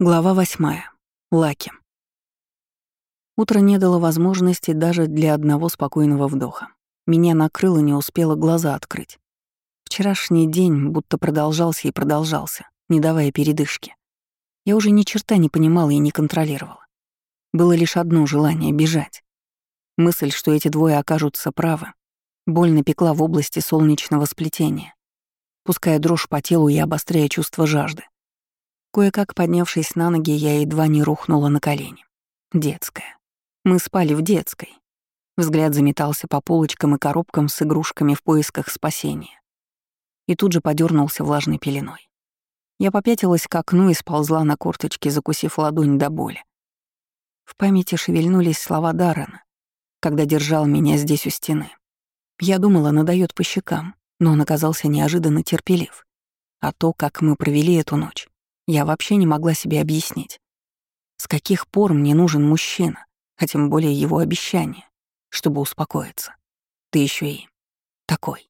Глава восьмая. Лаки. Утро не дало возможности даже для одного спокойного вдоха. Меня накрыло, не успела глаза открыть. Вчерашний день будто продолжался и продолжался, не давая передышки. Я уже ни черта не понимала и не контролировала. Было лишь одно желание — бежать. Мысль, что эти двое окажутся правы, больно пекла в области солнечного сплетения, пуская дрожь по телу и обостряя чувство жажды. Кое-как поднявшись на ноги, я едва не рухнула на колени. Детская. Мы спали в детской. Взгляд заметался по полочкам и коробкам с игрушками в поисках спасения. И тут же подернулся влажной пеленой. Я попятилась к окну и сползла на корточки, закусив ладонь до боли. В памяти шевельнулись слова Даррена, когда держал меня здесь у стены. Я думала, надает по щекам, но он оказался неожиданно терпелив. А то, как мы провели эту ночь, я вообще не могла себе объяснить. С каких пор мне нужен мужчина, а тем более его обещание, чтобы успокоиться. Ты еще и такой.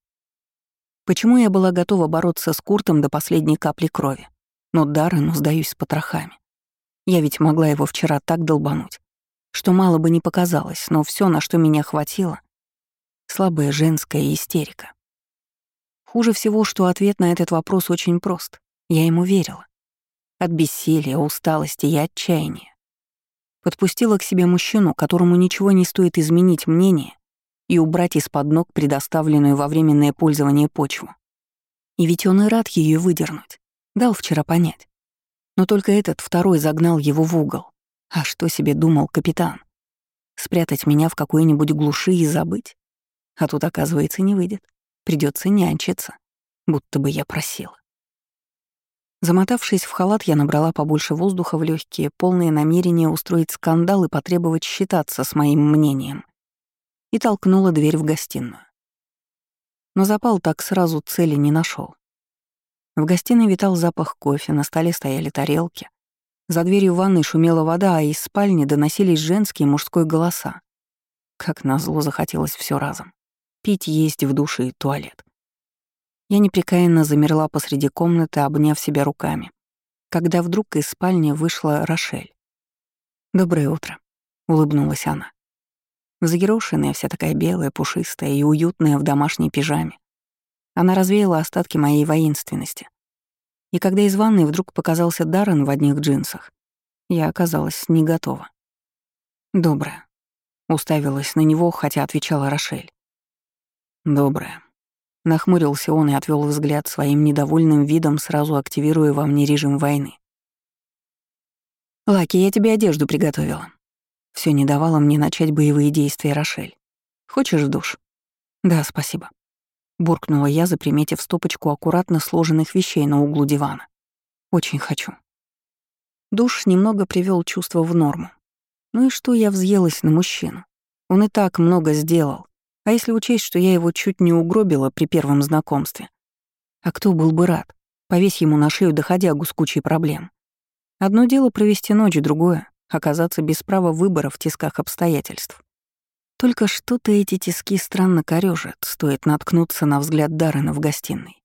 Почему я была готова бороться с Куртом до последней капли крови, но Даррену сдаюсь с потрохами. Я ведь могла его вчера так долбануть, что мало бы не показалось, но все, на что меня хватило — слабая женская истерика. Хуже всего, что ответ на этот вопрос очень прост. Я ему верила. От бессилия, усталости и отчаяния. Подпустила к себе мужчину, которому ничего не стоит изменить мнение и убрать из-под ног предоставленную во временное пользование почву. И ведь он и рад ее выдернуть. Дал вчера понять. Но только этот второй загнал его в угол. А что себе думал капитан? Спрятать меня в какой-нибудь глуши и забыть? А тут, оказывается, не выйдет. Придется нянчиться, будто бы я просила. Замотавшись в халат, я набрала побольше воздуха в легкие, полные намерения устроить скандал и потребовать считаться с моим мнением. И толкнула дверь в гостиную. Но запал так сразу цели не нашел. В гостиной витал запах кофе, на столе стояли тарелки. За дверью ванной шумела вода, а из спальни доносились женские и мужской голоса. Как назло захотелось все разом. Пить, есть в душе и туалет. Я непрекаянно замерла посреди комнаты, обняв себя руками, когда вдруг из спальни вышла Рошель. «Доброе утро», — улыбнулась она. Взъерошенная, вся такая белая, пушистая и уютная в домашней пижаме. Она развеяла остатки моей воинственности. И когда из ванной вдруг показался Даррен в одних джинсах, я оказалась не готова. «Доброе», — уставилась на него, хотя отвечала Рошель. «Доброе», Нахмурился он и отвел взгляд своим недовольным видом, сразу активируя во мне режим войны. «Лаки, я тебе одежду приготовила». Все не давало мне начать боевые действия, Рошель. «Хочешь душ?» «Да, спасибо». Буркнула я, заприметив стопочку аккуратно сложенных вещей на углу дивана. «Очень хочу». Душ немного привел чувство в норму. Ну и что я взъелась на мужчину? Он и так много сделал. А если учесть, что я его чуть не угробила при первом знакомстве? А кто был бы рад? Повесь ему на шею доходягу с кучей проблем. Одно дело провести ночь, другое — оказаться без права выбора в тисках обстоятельств. Только что-то эти тиски странно корёжат, стоит наткнуться на взгляд Даррена в гостиной.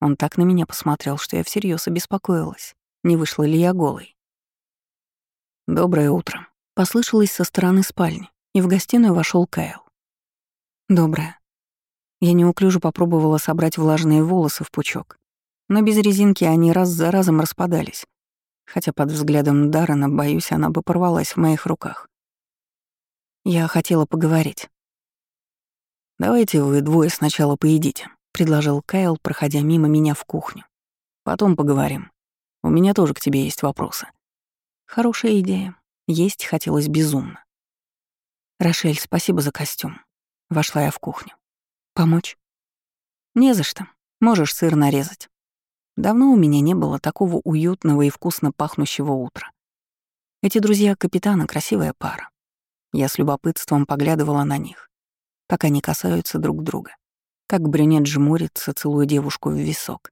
Он так на меня посмотрел, что я всерьез обеспокоилась, не вышла ли я голой. «Доброе утро», — послышалось со стороны спальни, и в гостиную вошел Кайл. Доброе. Я неуклюже попробовала собрать влажные волосы в пучок, но без резинки они раз за разом распадались, хотя под взглядом Даррена, боюсь, она бы порвалась в моих руках. Я хотела поговорить. «Давайте вы двое сначала поедите», — предложил Кайл, проходя мимо меня в кухню. «Потом поговорим. У меня тоже к тебе есть вопросы». Хорошая идея. Есть хотелось безумно. «Рошель, спасибо за костюм. Вошла я в кухню. «Помочь?» «Не за что. Можешь сыр нарезать». Давно у меня не было такого уютного и вкусно пахнущего утра. Эти друзья капитана — красивая пара. Я с любопытством поглядывала на них, как они касаются друг друга, как брюнет жмурится, целуя девушку в висок,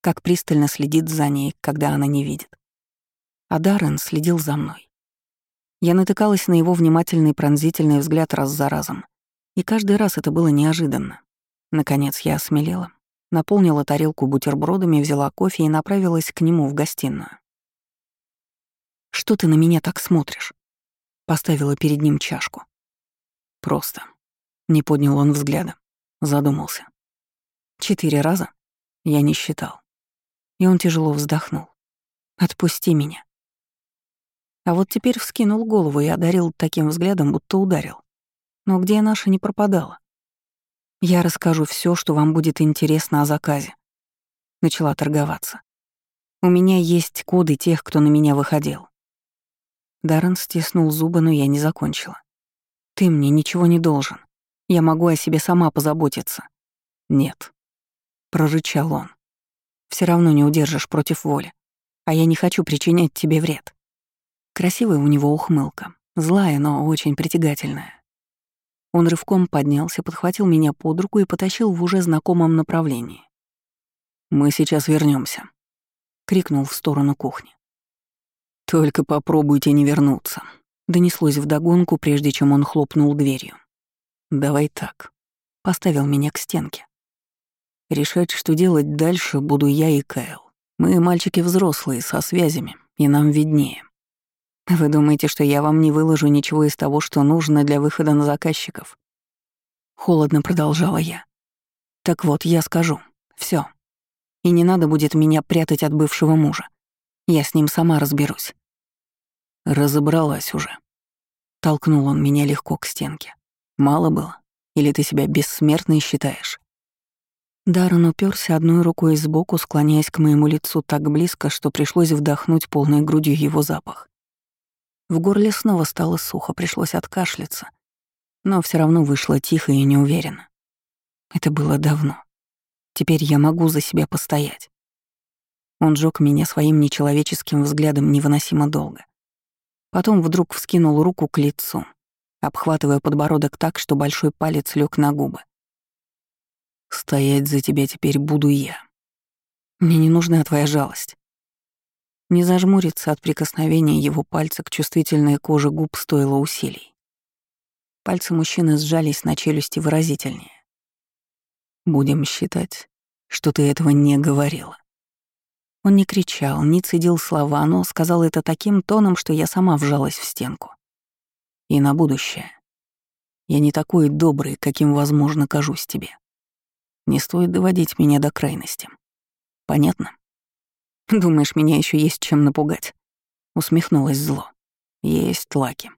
как пристально следит за ней, когда она не видит. А Даррен следил за мной. Я натыкалась на его внимательный пронзительный взгляд раз за разом, и каждый раз это было неожиданно. Наконец я осмелела, наполнила тарелку бутербродами, взяла кофе и направилась к нему в гостиную. Что ты на меня так смотришь?» Поставила перед ним чашку. «Просто». Не поднял он взгляда. Задумался. «Четыре раза?» Я не считал. И он тяжело вздохнул. «Отпусти меня». А вот теперь вскинул голову и одарил таким взглядом, будто ударил. Но где наша не пропадала? Я расскажу все, что вам будет интересно о заказе. Начала торговаться. У меня есть коды тех, кто на меня выходил. Даррен стиснул зубы, но я не закончила. Ты мне ничего не должен. Я могу о себе сама позаботиться. Нет. Прорычал он. Все равно не удержишь против воли. А я не хочу причинять тебе вред. Красивая у него ухмылка. Злая, но очень притягательная. Он рывком поднялся, подхватил меня под руку и потащил в уже знакомом направлении. «Мы сейчас вернемся, крикнул в сторону кухни. «Только попробуйте не вернуться», — донеслось вдогонку, прежде чем он хлопнул дверью. «Давай так», — поставил меня к стенке. «Решать, что делать дальше, буду я и Кайл. Мы мальчики взрослые, со связями, и нам виднее. Вы думаете, что я вам не выложу ничего из того, что нужно для выхода на заказчиков? Холодно продолжала я. Так вот, я скажу. все. И не надо будет меня прятать от бывшего мужа. Я с ним сама разберусь. Разобралась уже. Толкнул он меня легко к стенке. Мало было? Или ты себя бессмертной считаешь? Даррен уперся одной рукой сбоку, склоняясь к моему лицу так близко, что пришлось вдохнуть полной грудью его запах. В горле снова стало сухо, пришлось откашляться. Но все равно вышло тихо и неуверенно. Это было давно. Теперь я могу за себя постоять. Он жёг меня своим нечеловеческим взглядом невыносимо долго. Потом вдруг вскинул руку к лицу, обхватывая подбородок так, что большой палец лег на губы. «Стоять за тебя теперь буду я. Мне не нужна твоя жалость. Не зажмуриться от прикосновения его пальца к чувствительной коже губ стоило усилий. Пальцы мужчины сжались на челюсти выразительнее. «Будем считать, что ты этого не говорила». Он не кричал, не цедил слова, но сказал это таким тоном, что я сама вжалась в стенку. И на будущее. Я не такой добрый, каким, возможно, кажусь тебе. Не стоит доводить меня до крайности. Понятно? Думаешь, меня еще есть чем напугать?» Усмехнулась зло. «Есть, Лаки.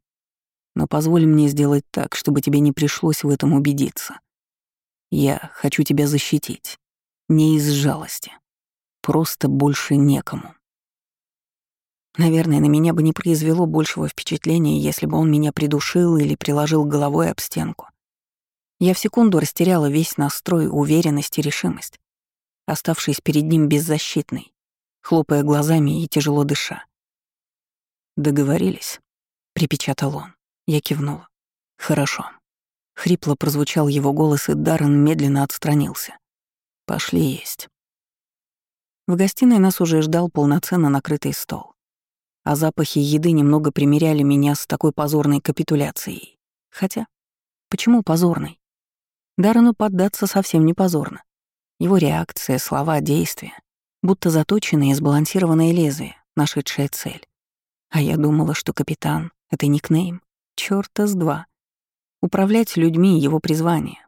Но позволь мне сделать так, чтобы тебе не пришлось в этом убедиться. Я хочу тебя защитить. Не из жалости. Просто больше некому». Наверное, на меня бы не произвело большего впечатления, если бы он меня придушил или приложил головой об стенку. Я в секунду растеряла весь настрой, уверенность и решимость, оставшись перед ним беззащитной, хлопая глазами и тяжело дыша. «Договорились?» — припечатал он. Я кивнула. «Хорошо». Хрипло прозвучал его голос, и Даррен медленно отстранился. «Пошли есть». В гостиной нас уже ждал полноценно накрытый стол. А запахи еды немного примеряли меня с такой позорной капитуляцией. Хотя, почему позорной? Даррену поддаться совсем не позорно. Его реакция, слова, действия будто заточенное и сбалансированное лезвие, нашедшее цель. А я думала, что капитан — это никнейм. Чёрта с два. Управлять людьми — его призвание.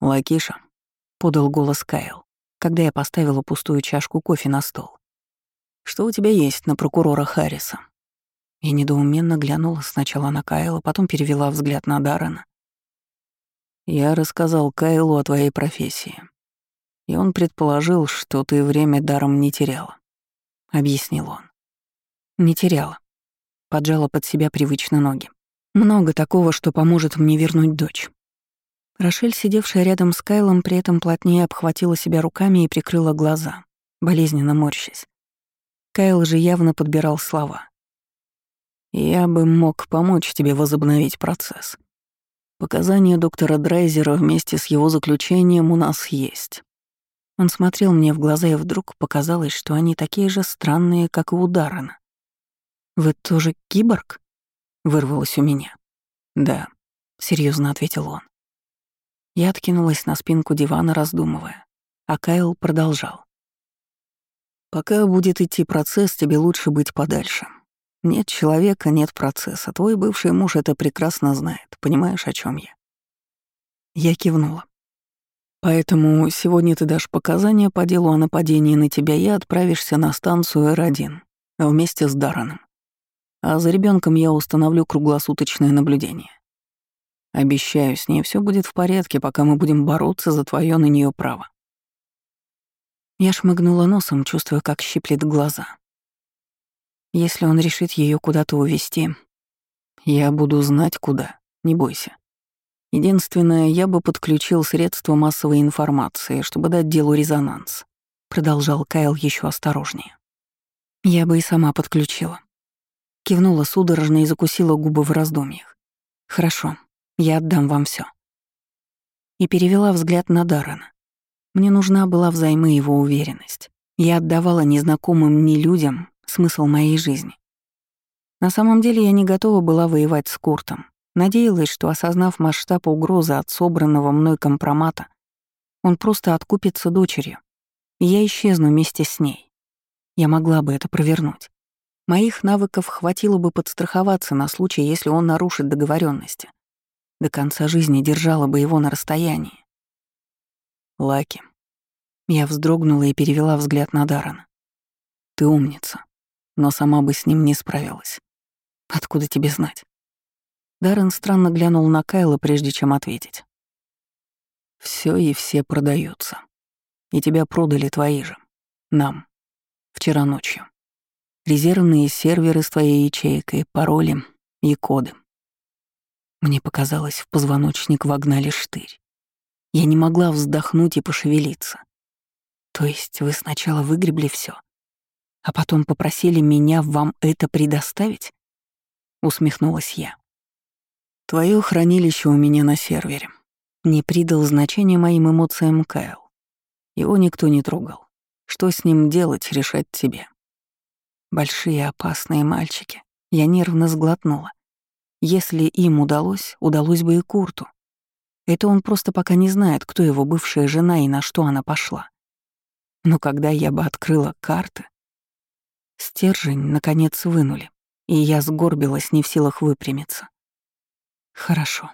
«Лакиша», — подал голос Кайл, когда я поставила пустую чашку кофе на стол. «Что у тебя есть на прокурора Харриса?» Я недоуменно глянула сначала на Кайла, потом перевела взгляд на Даррена. «Я рассказал Кайлу о твоей профессии и он предположил, что ты время даром не теряла», — объяснил он. «Не теряла». Поджала под себя привычно ноги. «Много такого, что поможет мне вернуть дочь». Рошель, сидевшая рядом с Кайлом, при этом плотнее обхватила себя руками и прикрыла глаза, болезненно морщась. Кайл же явно подбирал слова. «Я бы мог помочь тебе возобновить процесс. Показания доктора Драйзера вместе с его заключением у нас есть. Он смотрел мне в глаза, и вдруг показалось, что они такие же странные, как и у Даррена. «Вы тоже киборг?» — вырвалось у меня. «Да», — серьезно ответил он. Я откинулась на спинку дивана, раздумывая, а Кайл продолжал. «Пока будет идти процесс, тебе лучше быть подальше. Нет человека, нет процесса. Твой бывший муж это прекрасно знает. Понимаешь, о чем я? Я кивнула. Поэтому сегодня ты дашь показания по делу о нападении на тебя и отправишься на станцию Р-1 вместе с Дараном. А за ребенком я установлю круглосуточное наблюдение. Обещаю, с ней все будет в порядке, пока мы будем бороться за твое на нее право. Я шмыгнула носом, чувствуя, как щиплет глаза. Если он решит ее куда-то увезти, я буду знать куда, не бойся. Единственное, я бы подключил средства массовой информации, чтобы дать делу резонанс, продолжал Кайл еще осторожнее. Я бы и сама подключила. Кивнула судорожно и закусила губы в раздумьях. Хорошо, я отдам вам все. И перевела взгляд на Даррена. Мне нужна была взаймы его уверенность. Я отдавала незнакомым мне людям смысл моей жизни. На самом деле я не готова была воевать с Куртом. Надеялась, что, осознав масштаб угрозы от собранного мной компромата, он просто откупится дочерью, и я исчезну вместе с ней. Я могла бы это провернуть. Моих навыков хватило бы подстраховаться на случай, если он нарушит договоренности. До конца жизни держала бы его на расстоянии. Лаки. Я вздрогнула и перевела взгляд на Дарана. Ты умница но сама бы с ним не справилась. Откуда тебе знать? Даррен странно глянул на Кайла, прежде чем ответить. Все и все продаются. И тебя продали твои же. Нам. Вчера ночью. Резервные серверы с твоей ячейкой, пароли и коды. Мне показалось, в позвоночник вогнали штырь. Я не могла вздохнуть и пошевелиться. То есть вы сначала выгребли все, а потом попросили меня вам это предоставить?» Усмехнулась я. «Твое хранилище у меня на сервере. Не придал значения моим эмоциям Кайл. Его никто не трогал. Что с ним делать, решать тебе. Большие опасные мальчики. Я нервно сглотнула. Если им удалось, удалось бы и Курту. Это он просто пока не знает, кто его бывшая жена и на что она пошла. Но когда я бы открыла карты, Стержень, наконец, вынули, и я сгорбилась, не в силах выпрямиться. Хорошо.